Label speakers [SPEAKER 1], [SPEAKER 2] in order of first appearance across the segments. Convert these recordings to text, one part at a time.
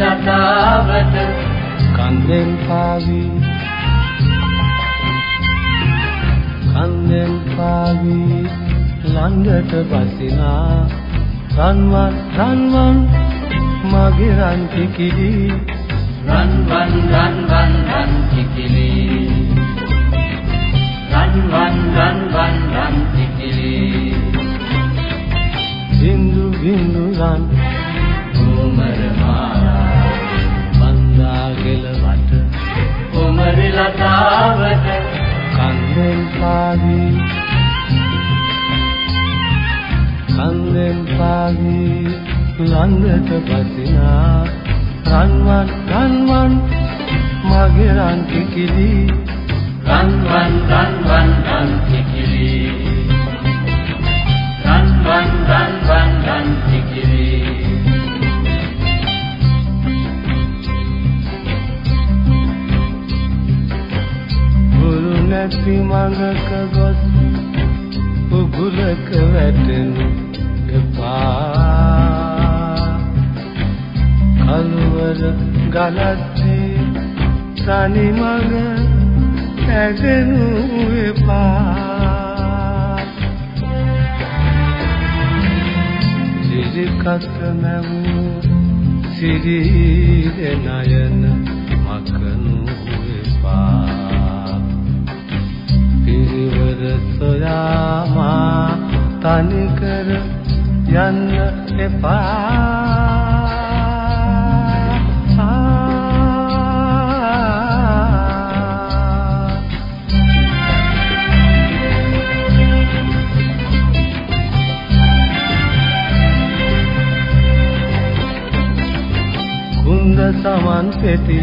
[SPEAKER 1] ලතාවට කන්දෙන් පාවි කන්දෙන් පාවි ළඟට බසිනා රන්වන් රන්වන් මගේ රන් කිකිලි
[SPEAKER 2] රන්වන් රන්වන් රන් කිකිලි
[SPEAKER 1] බින්දු රන්
[SPEAKER 2] කුමර මාලා
[SPEAKER 1] බන්දා ගෙලවට
[SPEAKER 2] කුමරි ලතාවට
[SPEAKER 1] කන්දෙන් පාවි කන්දෙන් පාවි ළඟට බසිනා රන්වන් රන්වන් මගේ රන් කිකිලි
[SPEAKER 2] රන්වන් රන්වන් රන් කිකිලි
[SPEAKER 1] නැති මඟක ගොස් උගුලක වැටෙනු එපා. කලවර ගලත්තේ තනි මඟ ඇදෙනු එපා. සිරිකත නැවූ සිරී නයන මකනු එපා. පිරිවර සොයාමා තනිකර යන්න එපා. කුන්ද සමන් පෙති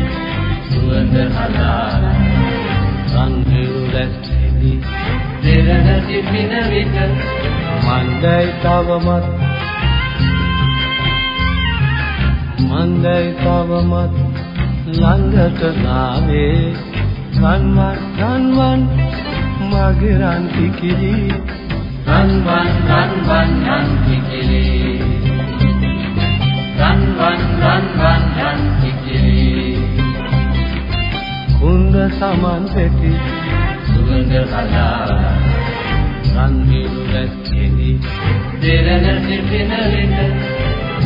[SPEAKER 2] සුවඳ හලා
[SPEAKER 1] රන්හිරු රැස්සිලි
[SPEAKER 2] දෙරණ සිටින විට
[SPEAKER 1] මන්දයි තවමත් මන්දයි තවමත් ළඟට නාවේ. රන්වන් රන්වන් මගේ රන් කිකිලි
[SPEAKER 2] රන්වන් රන්වන් රන් කිකිලි රන්වන් රන්වන් රන් කිකිලි
[SPEAKER 1] කුන්ද සමන් පෙති
[SPEAKER 2] සුවඳ හලා
[SPEAKER 1] රන්හිරු රැස්සිලි
[SPEAKER 2] දෙරණ සිටින විට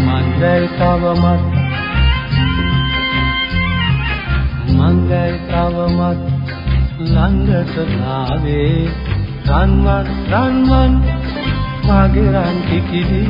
[SPEAKER 1] මන්දයි තවමත් මන්දයි තවමත් ළඟට නාවේ රන්වන් රන්වන් මගේ
[SPEAKER 2] රන් කිකිලි.